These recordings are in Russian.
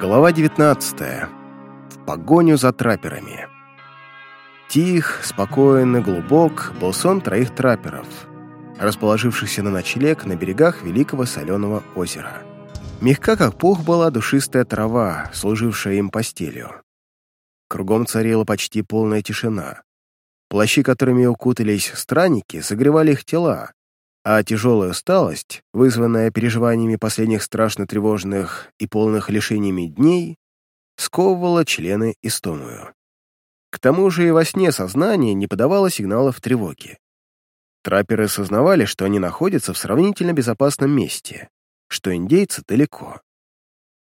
Глава 19. В погоню за трапперами. Тих, спокоен и глубок был сон троих трапперов, расположившихся на ночлег на берегах Великого Соленого озера. Мягка, как пух, была душистая трава, служившая им постелью. Кругом царила почти полная тишина. Плащи, которыми укутались странники, согревали их тела, а тяжелая усталость, вызванная переживаниями последних страшно тревожных и полных лишениями дней, сковывала члены истомую. К тому же и во сне сознание не подавало сигналов тревоги. Трапперы сознавали, что они находятся в сравнительно безопасном месте, что индейцы далеко.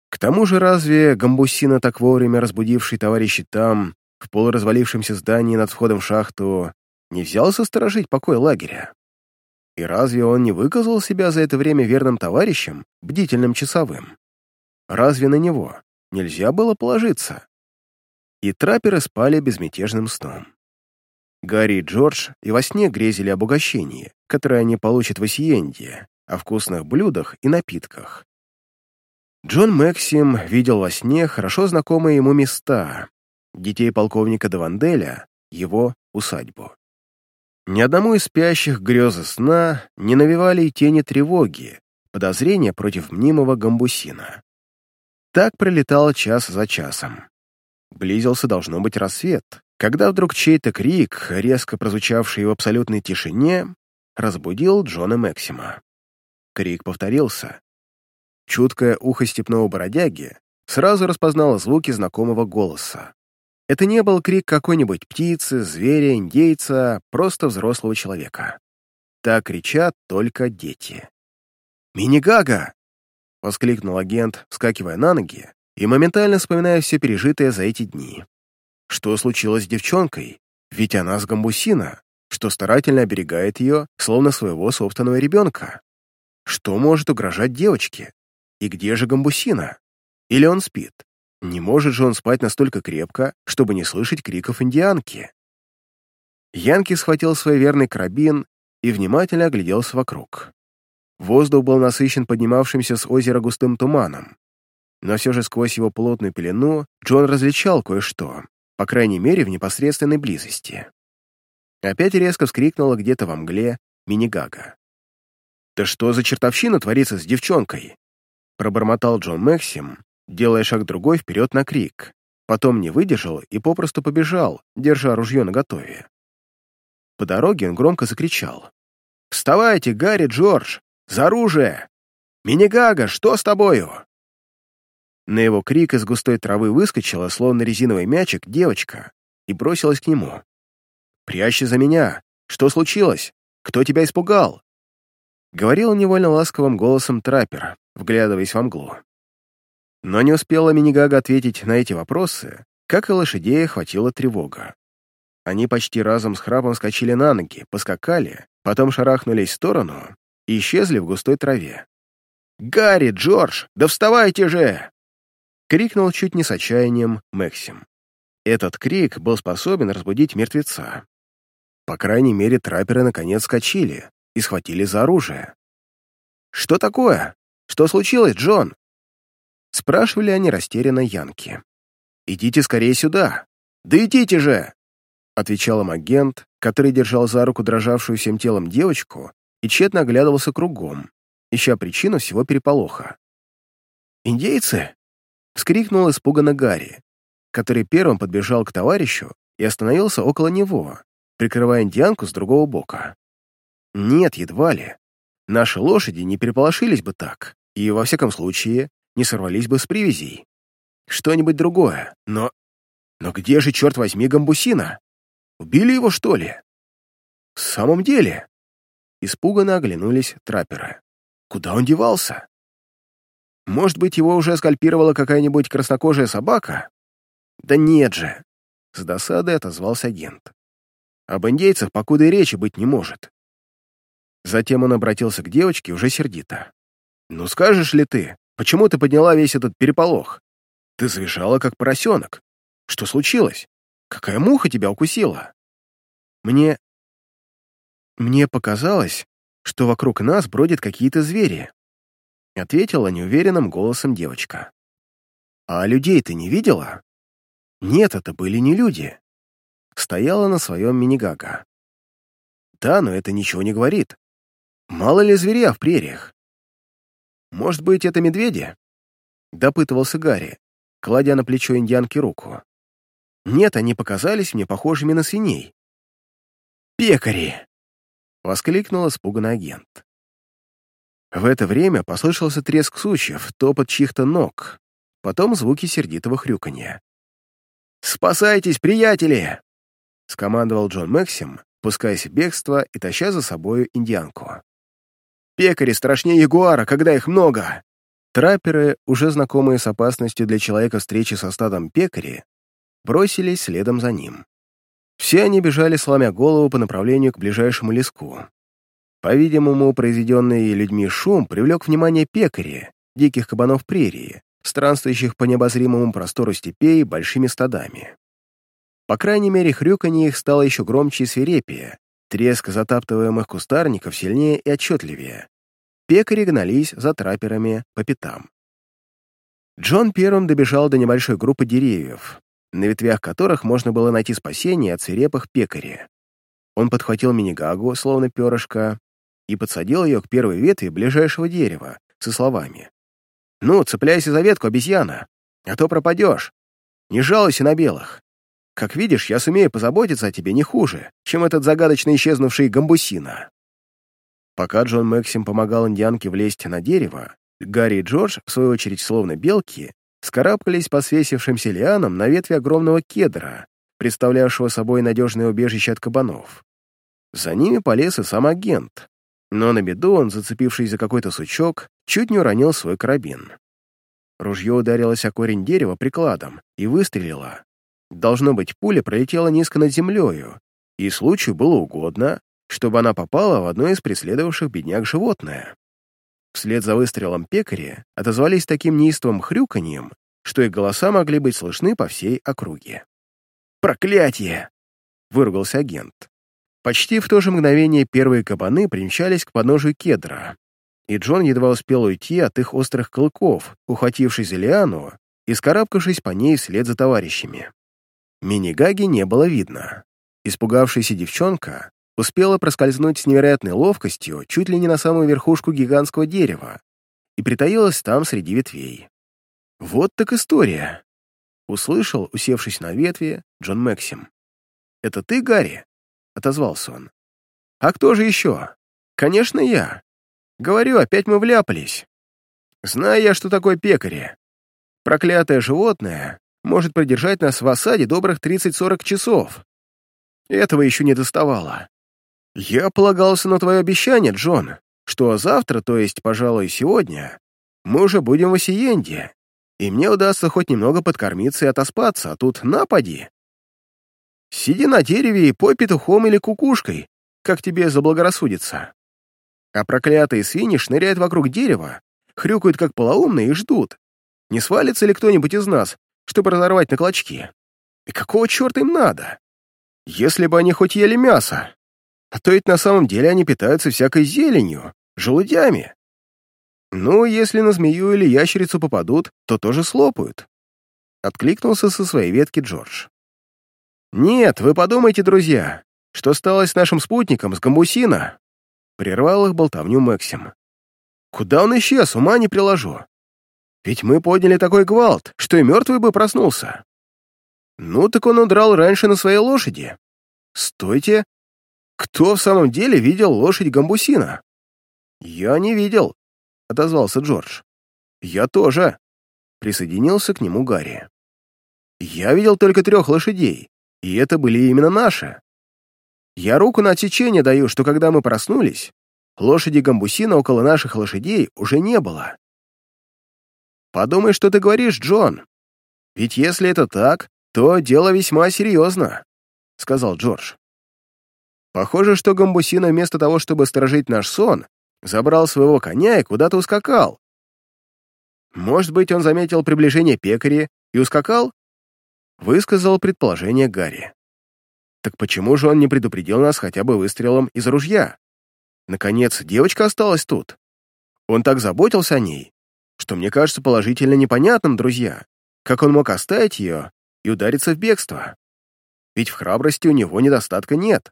К тому же разве Гамбусина, так вовремя разбудивший товарищей там, в полуразвалившемся здании над входом в шахту, не взялся сторожить покой лагеря? И разве он не выказал себя за это время верным товарищем, бдительным часовым? Разве на него нельзя было положиться? И трапперы спали безмятежным сном. Гарри и Джордж и во сне грезили об угощении, которое они получат в Осиенде, о вкусных блюдах и напитках. Джон Максим видел во сне хорошо знакомые ему места, детей полковника Даванделя, его усадьбу. Ни одному из спящих грезы сна не навевали и тени тревоги, подозрения против мнимого гамбусина. Так пролетал час за часом. Близился, должно быть, рассвет, когда вдруг чей-то крик, резко прозвучавший в абсолютной тишине, разбудил Джона Максима. Крик повторился. Чуткое ухо степного бродяги сразу распознало звуки знакомого голоса. Это не был крик какой-нибудь птицы, зверя, индейца, просто взрослого человека. Так кричат только дети. «Мини-гага!» — воскликнул агент, вскакивая на ноги и моментально вспоминая все пережитое за эти дни. Что случилось с девчонкой? Ведь она с гамбусина, что старательно оберегает ее, словно своего собственного ребенка. Что может угрожать девочке? И где же гамбусина? Или он спит? Не может же он спать настолько крепко, чтобы не слышать криков индианки. Янки схватил свой верный карабин и внимательно огляделся вокруг. Воздух был насыщен поднимавшимся с озера густым туманом, но все же сквозь его плотную пелену Джон различал кое-что, по крайней мере, в непосредственной близости. Опять резко вскрикнула где-то во мгле Минигага. «Да что за чертовщина творится с девчонкой?» пробормотал Джон Максим, делая шаг другой вперед на крик. Потом не выдержал и попросту побежал, держа ружье наготове. По дороге он громко закричал. «Вставайте, Гарри, Джордж! За оружие! Минигага, что с тобою?» На его крик из густой травы выскочила, словно резиновый мячик, девочка и бросилась к нему. «Прячься за меня! Что случилось? Кто тебя испугал?» Говорил невольно ласковым голосом траппер, вглядываясь во мглу. Но не успела Минигага ответить на эти вопросы, как и лошадей охватила тревога. Они почти разом с храпом скачали на ноги, поскакали, потом шарахнулись в сторону и исчезли в густой траве. «Гарри, Джордж, да вставайте же!» — крикнул чуть не с отчаянием Максим. Этот крик был способен разбудить мертвеца. По крайней мере, трапперы наконец скачили и схватили за оружие. «Что такое? Что случилось, Джон?» Спрашивали они растерянно Янки. «Идите скорее сюда! Да идите же!» Отвечал им агент, который держал за руку дрожавшую всем телом девочку и тщетно оглядывался кругом, ища причину всего переполоха. «Индейцы!» — вскрикнул испуганно Гарри, который первым подбежал к товарищу и остановился около него, прикрывая индианку с другого бока. «Нет, едва ли. Наши лошади не переполошились бы так, и, во всяком случае, не сорвались бы с привязей. Что-нибудь другое, но... Но где же, черт возьми, гамбусина? Убили его, что ли? В самом деле? Испуганно оглянулись трапперы. Куда он девался? Может быть, его уже скальпировала какая-нибудь краснокожая собака? Да нет же! С досадой отозвался агент. Об индейцах покуда и речи быть не может. Затем он обратился к девочке уже сердито. «Ну скажешь ли ты, Почему ты подняла весь этот переполох? Ты завизжала, как поросенок. Что случилось? Какая муха тебя укусила? Мне... Мне показалось, что вокруг нас бродят какие-то звери. Ответила неуверенным голосом девочка. А людей ты не видела? Нет, это были не люди. Стояла на своем минигага. Да, но это ничего не говорит. Мало ли зверя в прериях. Может быть, это медведи? Допытывался Гарри, кладя на плечо индианки руку. Нет, они показались мне похожими на свиней. «Пекари!» — воскликнул испуганный агент. В это время послышался треск сучьев, топот чьих-то ног, потом звуки сердитого хрюканья. «Спасайтесь, приятели!» — скомандовал Джон Максим, пускаясь в бегство и таща за собою индианку. «Пекари страшнее ягуара, когда их много!» Трапперы, уже знакомые с опасностью для человека встречи со стадом пекари, бросились следом за ним. Все они бежали, сломя голову по направлению к ближайшему леску. По-видимому, произведенный людьми шум привлек внимание пекари, диких кабанов прерии, странствующих по необозримому простору степей большими стадами. По крайней мере, хрюканье их стало еще громче и свирепее, треск затаптываемых кустарников сильнее и отчетливее. Пекари гнались за трапперами по пятам. Джон первым добежал до небольшой группы деревьев, на ветвях которых можно было найти спасение от свирепых пекарей. Он подхватил минигагу, словно перышко, и подсадил ее к первой ветви ближайшего дерева со словами. «Ну, цепляйся за ветку, обезьяна, а то пропадешь. Не жалуйся на белых. Как видишь, я сумею позаботиться о тебе не хуже, чем этот загадочно исчезнувший гамбусина». Пока Джон Максим помогал индианке влезть на дерево, Гарри и Джордж, в свою очередь словно белки, скарабкались по свесившимся лианам на ветви огромного кедра, представлявшего собой надежное убежище от кабанов. За ними полез и сам агент, но на беду он, зацепившись за какой-то сучок, чуть не уронил свой карабин. Ружье ударилось о корень дерева прикладом и выстрелило. Должно быть, пуля пролетела низко над землею, и случаю было угодно, чтобы она попала в одно из преследовавших бедняк животное. Вслед за выстрелом пекари отозвались таким неистовым хрюканьем, что их голоса могли быть слышны по всей округе. «Проклятие!» — выругался агент. Почти в то же мгновение первые кабаны примчались к подножию кедра, и Джон едва успел уйти от их острых клыков, ухватившись за лиану и скарабкавшись по ней вслед за товарищами. Мини-гаги не было видно. Испугавшаяся девчонка успела проскользнуть с невероятной ловкостью чуть ли не на самую верхушку гигантского дерева и притаилась там среди ветвей. «Вот так история!» — услышал, усевшись на ветви, Джон Максим. «Это ты, Гарри?» — отозвался он. «А кто же еще? Конечно, я. Говорю, опять мы вляпались. Знаю я, что такое пекари. Проклятое животное может продержать нас в осаде добрых 30-40 часов. Этого еще не доставало. Я полагался на твое обещание, Джон, что завтра, то есть, пожалуй, сегодня, мы уже будем в Осиенде, и мне удастся хоть немного подкормиться и отоспаться, а тут напади. Сиди на дереве и пой петухом или кукушкой, как тебе заблагорассудится. А проклятые свиньи шныряют вокруг дерева, хрюкают как полоумные и ждут. Не свалится ли кто-нибудь из нас, чтобы разорвать на клочки? И какого черта им надо? Если бы они хоть ели мясо. А то ведь на самом деле они питаются всякой зеленью, желудями. Ну, если на змею или ящерицу попадут, то тоже слопают. Откликнулся со своей ветки Джордж. «Нет, вы подумайте, друзья, что стало с нашим спутником, с Гамбусина?» Прервал их болтовню Максим. «Куда он исчез, ума не приложу. Ведь мы подняли такой гвалт, что и мертвый бы проснулся. Ну, так он удрал раньше на своей лошади. Стойте, кто в самом деле видел лошадь Гамбусина?» «Я не видел», — отозвался Джордж. «Я тоже», — присоединился к нему Гарри. «Я видел только трех лошадей, и это были именно наши. Я руку на отсечение даю, что когда мы проснулись, лошади гамбусина около наших лошадей уже не было. Подумай, что ты говоришь, Джон. Ведь если это так, то дело весьма серьезно, — сказал Джордж. Похоже, что гамбусина вместо того, чтобы сторожить наш сон, забрал своего коня и куда-то ускакал. Может быть, он заметил приближение пекари и ускакал? высказал предположение Гарри. Так почему же он не предупредил нас хотя бы выстрелом из ружья? Наконец, девочка осталась тут. Он так заботился о ней, что мне кажется положительно непонятным, друзья, как он мог оставить ее и удариться в бегство? Ведь в храбрости у него недостатка нет.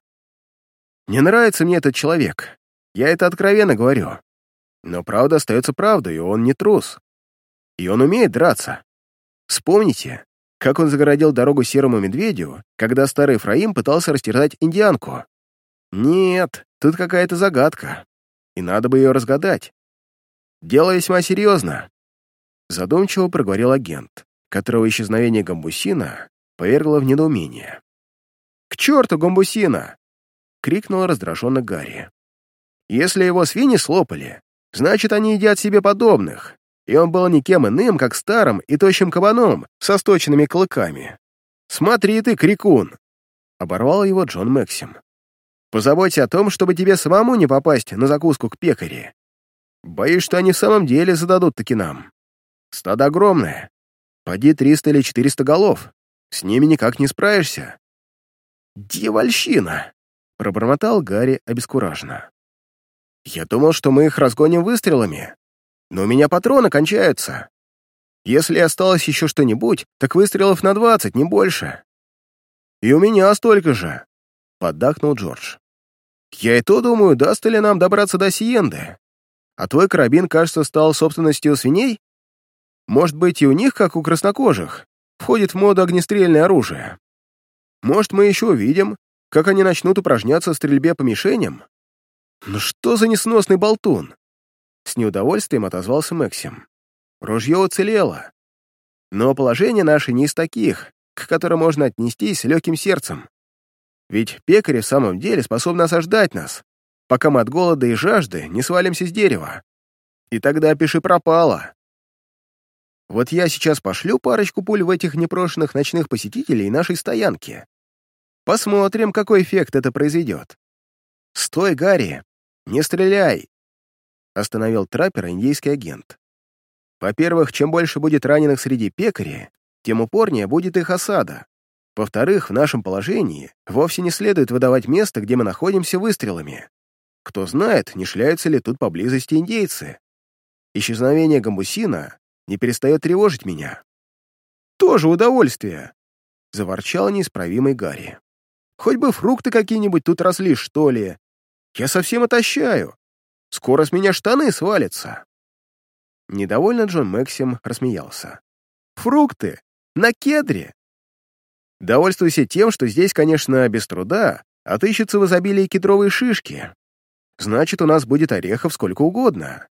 Не нравится мне этот человек, я это откровенно говорю. Но правда остается правдой, и он не трус. И он умеет драться. Вспомните, как он загородил дорогу серому медведю, когда старый Ефраим пытался растерзать индианку. Нет, тут какая-то загадка, и надо бы ее разгадать. Дело весьма серьезно. Задумчиво проговорил агент, которого исчезновение Гамбусина повергло в недоумение. «К черту Гамбусина!» — крикнул раздраженно Гарри. «Если его свиньи слопали, значит, они едят себе подобных, и он был никем иным, как старым и тощим кабаном со сточенными клыками. «Смотри ты, крикун!» — оборвал его Джон Максим. «Позаботься о том, чтобы тебе самому не попасть на закуску к пекаре. Боюсь, что они в самом деле зададут таки нам. Стадо огромное. Поди триста или четыреста голов. С ними никак не справишься». «Дьявольщина!» — пробормотал Гарри обескураженно. «Я думал, что мы их разгоним выстрелами, но у меня патроны кончаются. Если осталось еще что-нибудь, так выстрелов на двадцать, не больше. И у меня столько же, — поддакнул Джордж. Я и то думаю, даст ли нам добраться до Сиенды. А твой карабин, кажется, стал собственностью свиней? Может быть, и у них, как у краснокожих, входит в моду огнестрельное оружие. Может, мы еще увидим, как они начнут упражняться в стрельбе по мишеням? Ну что за несносный болтун? С неудовольствием отозвался Максим. Ружье уцелело. Но положение наше не из таких, к которым можно отнестись легким сердцем. Ведь пекари в самом деле способны осаждать нас, пока мы от голода и жажды не свалимся с дерева. И тогда пиши пропало. Вот я сейчас пошлю парочку пуль в этих непрошенных ночных посетителей нашей стоянки. Посмотрим, какой эффект это произведет. Стой, Гарри, не стреляй, остановил траппера индейский агент. Во-первых, чем больше будет раненых среди пекарей, тем упорнее будет их осада. Во-вторых, в нашем положении вовсе не следует выдавать место, где мы находимся выстрелами. Кто знает, не шляются ли тут поблизости индейцы. Исчезновение гамбусина не перестает тревожить меня. «Тоже удовольствие!» — заворчал неисправимый Гарри. «Хоть бы фрукты какие-нибудь тут росли, что ли. Я совсем отощаю. Скоро с меня штаны свалятся!» Недовольно Джон Максим рассмеялся. «Фрукты! На кедре!» «Довольствуйся тем, что здесь, конечно, без труда, отыщутся в изобилии кедровые шишки. Значит, у нас будет орехов сколько угодно.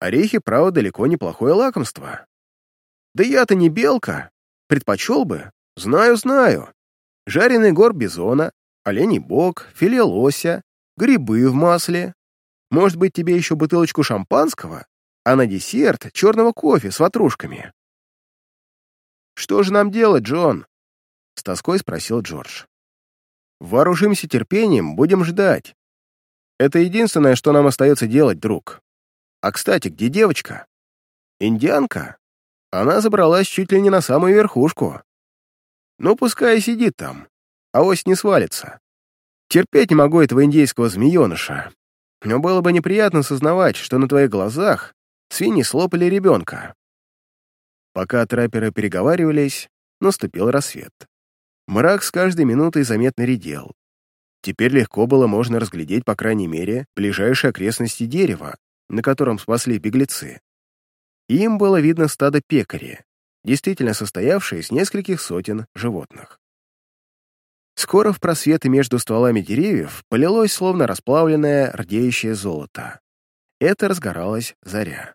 Орехи, право, далеко неплохое лакомство. Да я-то не белка. Предпочел бы. Знаю, знаю. Жареный гор бизона, оленей бок, филе лося, грибы в масле, может быть, тебе еще бутылочку шампанского, а на десерт черного кофе с ватрушками?» «Что же нам делать, Джон?» — с тоской спросил Джордж. «Вооружимся терпением, будем ждать. Это единственное, что нам остается делать, друг. А, кстати, где девочка? Индианка? Она забралась чуть ли не на самую верхушку. Ну, пускай сидит там, а ось не свалится. Терпеть не могу этого индейского змееныша но было бы неприятно сознавать, что на твоих глазах свиньи слопали ребенка. Пока трапперы переговаривались, наступил рассвет. Мрак с каждой минутой заметно редел. Теперь легко было можно разглядеть, по крайней мере, ближайшие окрестности дерева, на котором спасли беглецы. Им было видно стадо пекари, действительно состоявшее из нескольких сотен животных. Скоро в просветы между стволами деревьев полилось словно расплавленное рдеющее золото. Это разгоралась заря.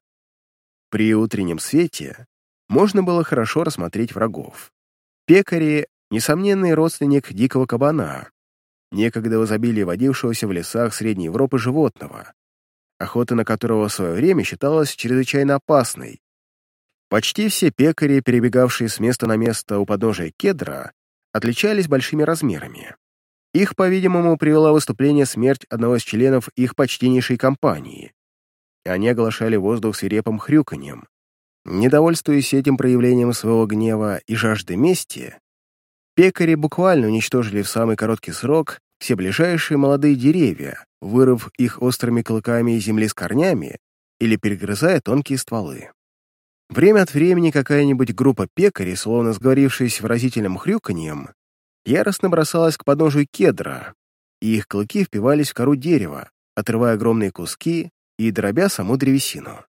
При утреннем свете можно было хорошо рассмотреть врагов. Пекари — несомненный родственник дикого кабана, некогда в изобилии водившегося в лесах Средней Европы животного, охота на которого в свое время считалась чрезвычайно опасной. Почти все пекари, перебегавшие с места на место у подножия кедра, отличались большими размерами. Их, по-видимому, привела выступление смерть одного из членов их почтеннейшей компании. Они оглашали воздух свирепым хрюканьем. Недовольствуясь этим проявлением своего гнева и жажды мести, пекари буквально уничтожили в самый короткий срок все ближайшие молодые деревья, вырыв их острыми клыками земли с корнями или перегрызая тонкие стволы. Время от времени какая-нибудь группа пекарей, словно сговорившись выразительным хрюканьем, яростно бросалась к подножию кедра, и их клыки впивались в кору дерева, отрывая огромные куски и дробя саму древесину.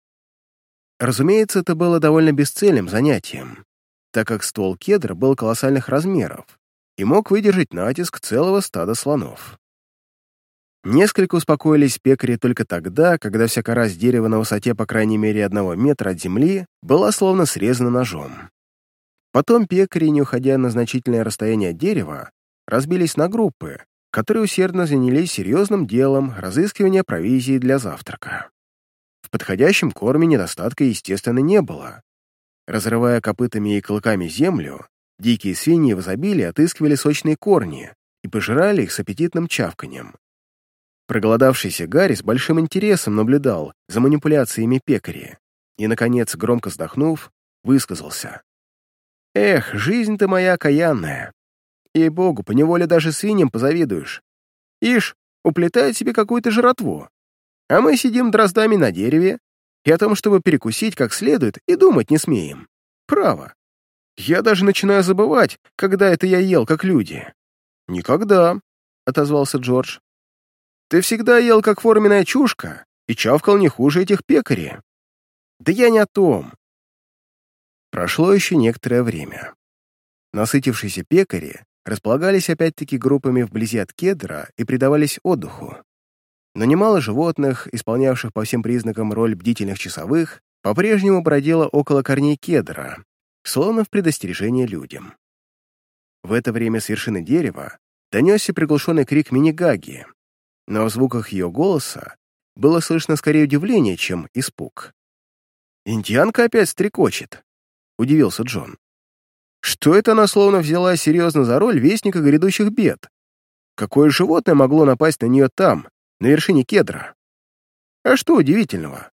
Разумеется, это было довольно бесцельным занятием, так как ствол кедра был колоссальных размеров и мог выдержать натиск целого стада слонов. Несколько успокоились пекари только тогда, когда вся кора с дерева на высоте по крайней мере одного метра от земли была словно срезана ножом. Потом пекари, не уходя на значительное расстояние от дерева, разбились на группы, которые усердно занялись серьезным делом разыскивания провизии для завтрака. В подходящем корме недостатка, естественно, не было. Разрывая копытами и клыками землю, дикие свиньи в изобилии отыскивали сочные корни и пожирали их с аппетитным чавканьем. Проголодавшийся Гарри с большим интересом наблюдал за манипуляциями пекари и, наконец, громко вздохнув, высказался. «Эх, жизнь-то моя окаянная. Ей-богу, поневоле даже свиньям позавидуешь. Ишь, уплетает себе какую-то жратву. А мы сидим дроздами на дереве и о том, чтобы перекусить как следует, и думать не смеем. Право. Я даже начинаю забывать, когда это я ел, как люди. «Никогда», — отозвался Джордж. «Ты всегда ел, как форменная чушка, и чавкал не хуже этих пекарей». «Да я не о том». Прошло еще некоторое время. Насытившиеся пекари располагались опять-таки группами вблизи от кедра и предавались отдыху но немало животных, исполнявших по всем признакам роль бдительных часовых, по-прежнему бродило около корней кедра, словно в предостережение людям. В это время с вершины дерева донесся приглушенный крик Минигаги, но в звуках ее голоса было слышно скорее удивление, чем испуг. «Индианка опять стрекочет», — удивился Джон. «Что это она словно взяла серьезно за роль вестника грядущих бед? Какое животное могло напасть на нее там, на вершине кедра. А что удивительного?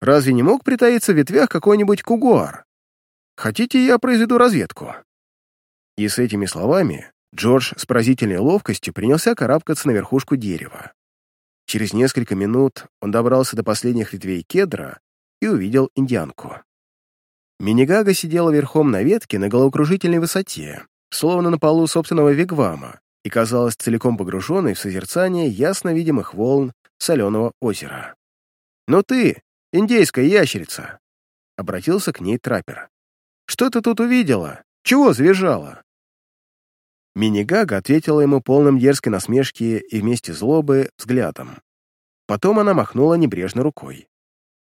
Разве не мог притаиться в ветвях какой-нибудь кугуар? Хотите, я произведу разведку?» И с этими словами Джордж с поразительной ловкостью принялся карабкаться на верхушку дерева. Через несколько минут он добрался до последних ветвей кедра и увидел индианку. Минигага сидела верхом на ветке на головокружительной высоте, словно на полу собственного вигвама, и казалась целиком погруженной в созерцание ясно видимых волн соленого озера. «Но ты, индейская ящерица!» — обратился к ней траппер. «Что ты тут увидела? Чего завизжала?» Минигага ответила ему полным дерзкой насмешки и вместе злобы взглядом. Потом она махнула небрежно рукой.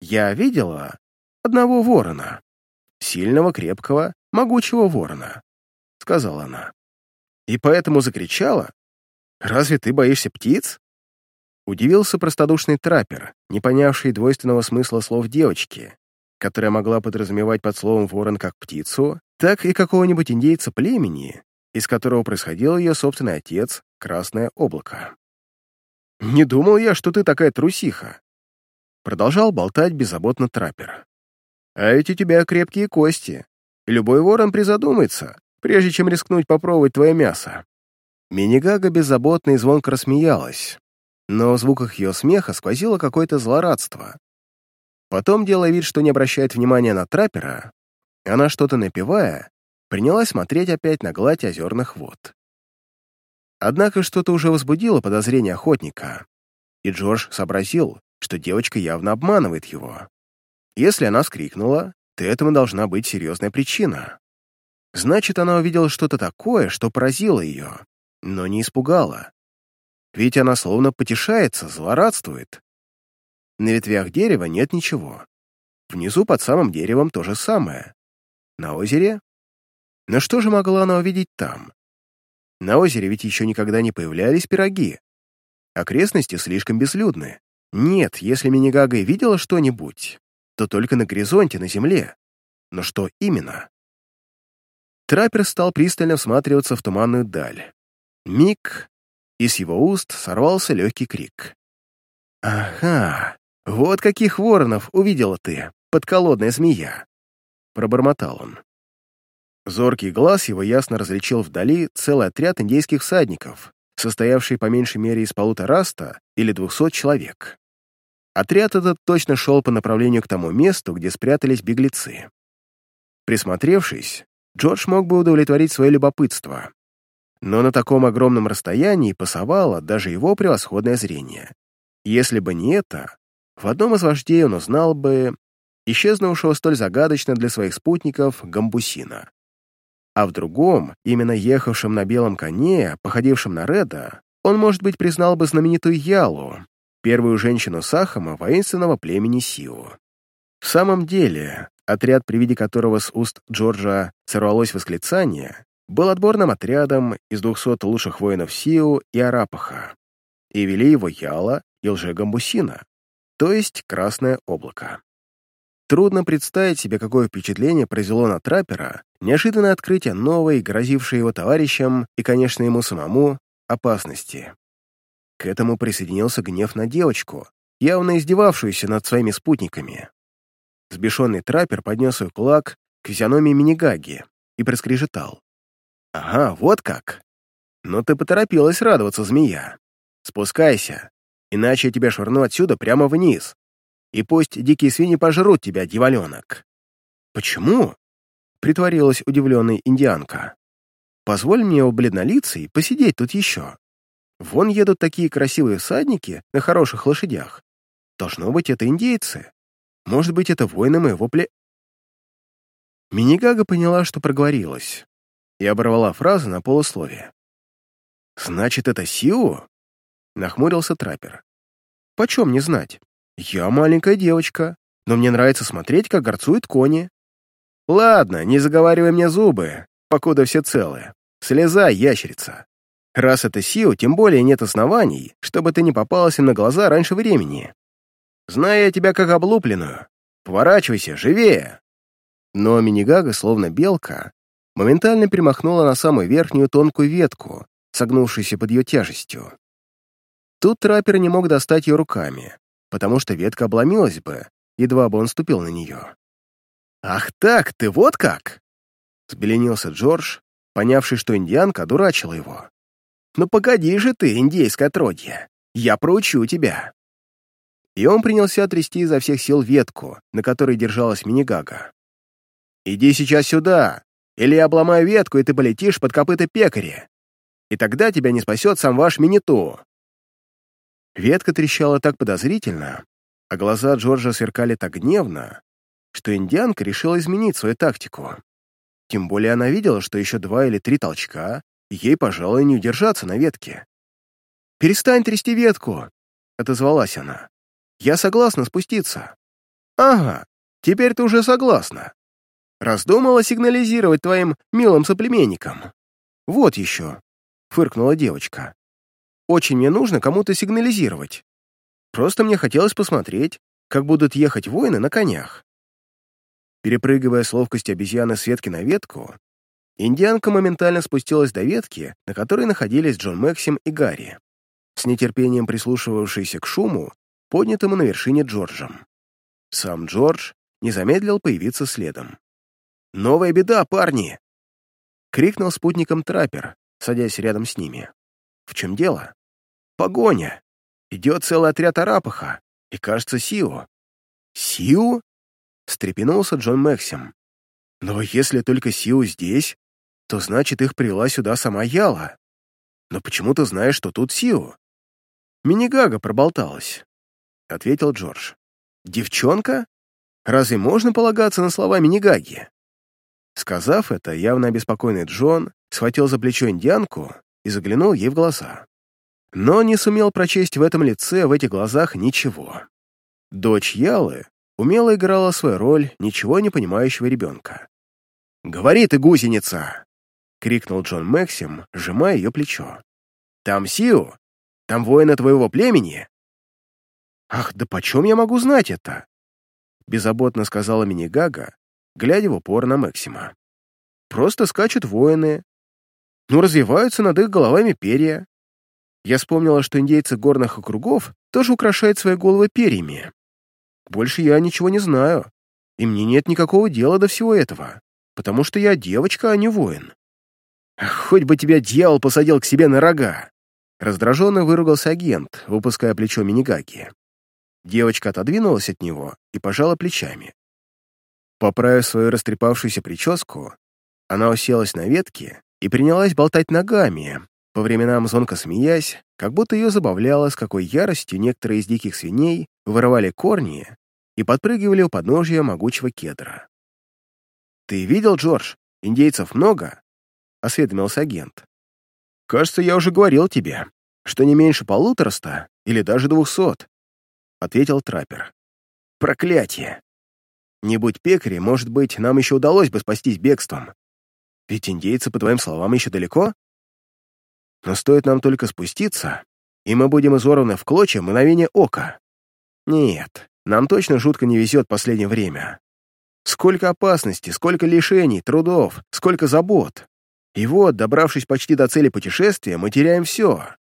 «Я видела одного ворона. Сильного, крепкого, могучего ворона», — сказала она и поэтому закричала? Разве ты боишься птиц?» Удивился простодушный траппер, не понявший двойственного смысла слов девочки, которая могла подразумевать под словом «ворон» как птицу, так и какого-нибудь индейца племени, из которого происходил ее собственный отец, Красное Облако. «Не думал я, что ты такая трусиха», продолжал болтать беззаботно траппер. «А ведь у тебя крепкие кости, любой ворон призадумается, прежде чем рискнуть попробовать твое мясо». Минигага беззаботно и звонко рассмеялась, но в звуках ее смеха сквозило какое-то злорадство. Потом, делая вид, что не обращает внимания на траппера, она, что-то напевая, принялась смотреть опять на гладь озерных вод. Однако что-то уже возбудило подозрение охотника, и Джордж сообразил, что девочка явно обманывает его. Если она вскрикнула, то этому должна быть серьезная причина. Значит, она увидела что-то такое, что поразило ее, но не испугало. Ведь она словно потешается, злорадствует. На ветвях дерева нет ничего. Внизу под самым деревом то же самое. На озере? Но что же могла она увидеть там? На озере ведь еще никогда не появлялись пироги. Окрестности слишком безлюдны. Нет, если Минигага и видела что-нибудь, то только на горизонте, на земле. Но что именно? Траппер стал пристально всматриваться в туманную даль. Миг, и с его уст сорвался легкий крик. «Ага, вот каких воронов увидела ты, подколодная змея!» Пробормотал он. Зоркий глаз его ясно различил вдали целый отряд индейских всадников, состоявший по меньшей мере из полутораста или двухсот человек. Отряд этот точно шел по направлению к тому месту, где спрятались беглецы. Присмотревшись, Джордж мог бы удовлетворить свое любопытство. Но на таком огромном расстоянии пасовало даже его превосходное зрение. Если бы не это, в одном из вождей он узнал бы исчезнувшего столь загадочно для своих спутников Гамбусина. А в другом, именно ехавшем на белом коне, походившем на Реда, он, может быть, признал бы знаменитую Ялу, первую женщину Сахама воинственного племени Сиу. В самом деле, отряд, при виде которого с уст Джорджа сорвалось восклицание, был отборным отрядом из двухсот лучших воинов Сиу и Арапаха, и вели его Яла и Лжегамбусина, то есть Красное облако. Трудно представить себе, какое впечатление произвело на траппера неожиданное открытие новой, грозившей его товарищам и, конечно, ему самому, опасности. К этому присоединился гнев на девочку, явно издевавшуюся над своими спутниками. Сбешенный траппер поднес свой кулак к физиономии Минигаги и проскрежетал. «Ага, вот как! Но ты поторопилась радоваться, змея. Спускайся, иначе я тебя швырну отсюда прямо вниз. И пусть дикие свиньи пожрут тебя, дьяволенок». «Почему?» — притворилась удивленная индианка. «Позволь мне у бледнолицей посидеть тут еще. Вон едут такие красивые всадники на хороших лошадях. Должно быть, это индейцы. Может быть, это воины моего пле...» Минигага поняла, что проговорилась, и оборвала фразу на полусловие. «Значит, это Сиу?» — нахмурился траппер. «Почем не знать? Я маленькая девочка, но мне нравится смотреть, как горцуют кони». «Ладно, не заговаривай мне зубы, покуда все целы. Слезай, ящерица. Раз это Сиу, тем более нет оснований, чтобы ты не попалась им на глаза раньше времени. Знаю я тебя как облупленную. Поворачивайся, живее!» Но Минигага, словно белка, моментально перемахнула на самую верхнюю тонкую ветку, согнувшуюся под ее тяжестью. Тут траппер не мог достать ее руками, потому что ветка обломилась бы, едва бы он ступил на нее. «Ах так, ты вот как!» — сбеленился Джордж, понявший, что индианка дурачила его. «Ну погоди же ты, индейское отродье! Я проучу тебя!» И он принялся трясти изо всех сил ветку, на которой держалась Минигага. «Иди сейчас сюда, или я обломаю ветку, и ты полетишь под копыта пекаря. И тогда тебя не спасет сам ваш Миниту!» Ветка трещала так подозрительно, а глаза Джорджа сверкали так гневно, что индианка решила изменить свою тактику. Тем более она видела, что еще два или три толчка, ей, пожалуй, не удержаться на ветке. «Перестань трясти ветку!» — отозвалась она. «Я согласна спуститься». «Ага, теперь ты уже согласна. Раздумала сигнализировать твоим милым соплеменникам. Вот еще», — фыркнула девочка. «Очень мне нужно кому-то сигнализировать. Просто мне хотелось посмотреть, как будут ехать воины на конях. Перепрыгивая с ловкостью обезьяны с ветки на ветку, индианка моментально спустилась до ветки, на которой находились Джон Максим и Гарри, с нетерпением прислушивавшийся к шуму, поднятому на вершине Джорджем. Сам Джордж не замедлил появиться следом. «Новая беда, парни!» — крикнул спутником траппер, садясь рядом с ними. «В чем дело?» «Погоня! Идет целый отряд Арапаха, и, кажется, Сиу». «Сиу?» встрепенулся Джон Максим. «Но если только Сиу здесь, то значит, их привела сюда сама Яла. Но почему ты знаешь, что тут Сиу?» «Минигага проболталась», — ответил Джордж. «Девчонка? Разве можно полагаться на слова Минигаги?» Сказав это, явно обеспокоенный Джон схватил за плечо индианку и заглянул ей в глаза. Но не сумел прочесть в этом лице, в этих глазах ничего. Дочь Ялы умело играла свою роль ничего не понимающего ребенка. «Говори ты, гусеница!» — крикнул Джон Максим, сжимая ее плечо. «Там Сиу? Там воины твоего племени?» «Ах, да почем я могу знать это?» — беззаботно сказала Минигага, глядя в упор на Максима. «Просто скачут воины. Ну, развиваются над их головами перья. Я вспомнила, что индейцы горных округов тоже украшают свои головы перьями. Больше я ничего не знаю, и мне нет никакого дела до всего этого, потому что я девочка, а не воин. Хоть бы тебя дьявол посадил к себе на рога!» Раздраженно выругался агент, выпуская плечо Минигаки. Девочка отодвинулась от него и пожала плечами. Поправив свою растрепавшуюся прическу, она уселась на ветке и принялась болтать ногами, по временам звонко смеясь, как будто ее забавляло, с какой яростью некоторые из диких свиней вырывали корни и подпрыгивали у подножья могучего кедра. «Ты видел, Джордж? Индейцев много?» — осведомился агент. «Кажется, я уже говорил тебе, что не меньше полутораста или даже двухсот», — ответил траппер. «Проклятие! Не будь пекари, может быть, нам еще удалось бы спастись бегством. Ведь индейцы, по твоим словам, еще далеко? Но стоит нам только спуститься, и мы будем изорваны в клочья мгновение ока. Нет, нам точно жутко не везет последнее время. Сколько опасностей, сколько лишений, трудов, сколько забот. И вот, добравшись почти до цели путешествия, мы теряем все.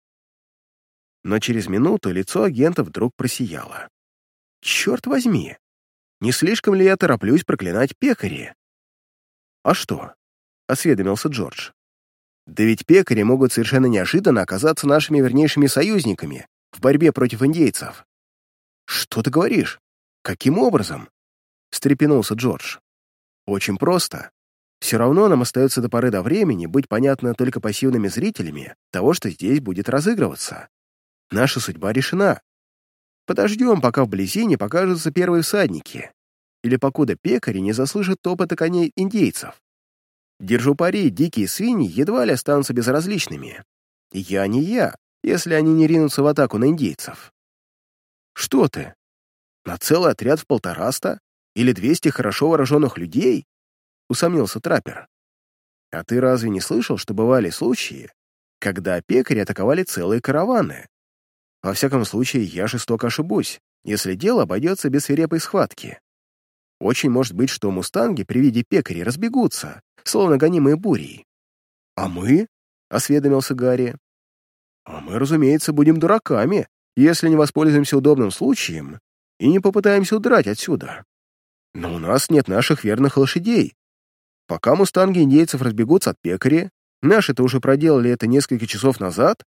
Но через минуту лицо агента вдруг просияло. Черт возьми, не слишком ли я тороплюсь проклинать пекари? А что? — осведомился Джордж. Да ведь пекари могут совершенно неожиданно оказаться нашими вернейшими союзниками в борьбе против индейцев. Что ты говоришь? Каким образом? Встрепенулся Джордж. Очень просто. Все равно нам остается до поры до времени быть понятно только пассивными зрителями того, что здесь будет разыгрываться. Наша судьба решена. Подождем, пока вблизи не покажутся первые всадники, или покуда пекари не заслышат топота коней индейцев. Держу пари, дикие свиньи едва ли останутся безразличными. Я не я, если они не ринутся в атаку на индейцев. Что ты? На целый отряд в полтораста? Или двести хорошо вооруженных людей? Усомнился траппер. А ты разве не слышал, что бывали случаи, когда пекари атаковали целые караваны? Во всяком случае, я жестоко ошибусь, если дело обойдется без свирепой схватки. Очень может быть, что мустанги при виде пекарей разбегутся, словно гонимые бурей. «А мы?» — осведомился Гарри. «А мы, разумеется, будем дураками, если не воспользуемся удобным случаем и не попытаемся удрать отсюда. Но у нас нет наших верных лошадей. Пока мустанги индейцев разбегутся от пекари, наши-то уже проделали это несколько часов назад.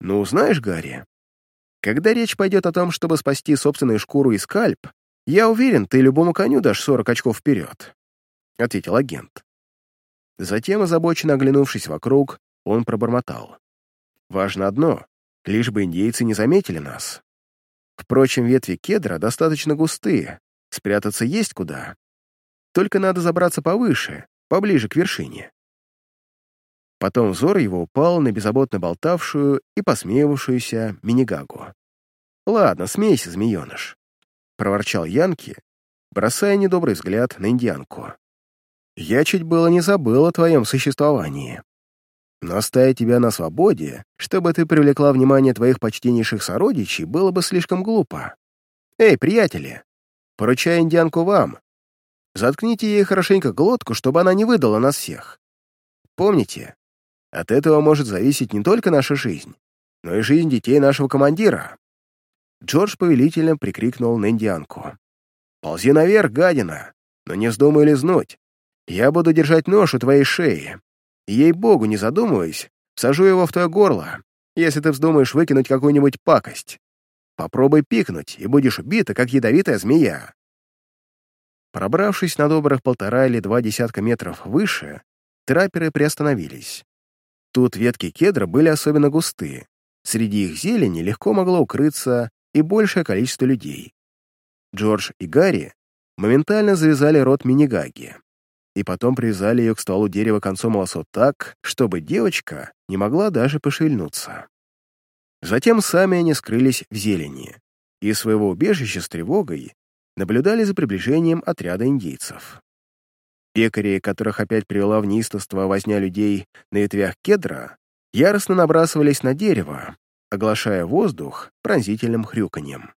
Ну, знаешь, Гарри, когда речь пойдет о том, чтобы спасти собственную шкуру и скальп, я уверен, ты любому коню дашь 40 очков вперед», — ответил агент. Затем, озабоченно оглянувшись вокруг, он пробормотал. «Важно одно — лишь бы индейцы не заметили нас. Впрочем, ветви кедра достаточно густые, спрятаться есть куда. Только надо забраться повыше, поближе к вершине». Потом взор его упал на беззаботно болтавшую и посмеивавшуюся Минигагу. «Ладно, смейся, змееныш», — проворчал Янки, бросая недобрый взгляд на индианку. Я чуть было не забыл о твоем существовании. Но оставить тебя на свободе, чтобы ты привлекла внимание твоих почтеннейших сородичей, было бы слишком глупо. Эй, приятели, поручаю индианку вам. Заткните ей хорошенько глотку, чтобы она не выдала нас всех. Помните, от этого может зависеть не только наша жизнь, но и жизнь детей нашего командира. Джордж повелительно прикрикнул на индианку. «Ползи наверх, гадина, но не вздумай лизнуть. Я буду держать нож у твоей шеи. Ей-богу, не задумываясь, сажу его в твое горло, если ты вздумаешь выкинуть какую-нибудь пакость. Попробуй пикнуть, и будешь убита, как ядовитая змея». Пробравшись на добрых полтора или два десятка метров выше, трапперы приостановились. Тут ветки кедра были особенно густые. Среди их зелени легко могло укрыться и большее количество людей. Джордж и Гарри моментально завязали рот Минигаги и потом привязали ее к стволу дерева концом волосов так, чтобы девочка не могла даже пошевельнуться. Затем сами они скрылись в зелени и своего убежища с тревогой наблюдали за приближением отряда индейцев. Пекари, которых опять привела в неистовство возня людей на ветвях кедра, яростно набрасывались на дерево, оглашая воздух пронзительным хрюканьем.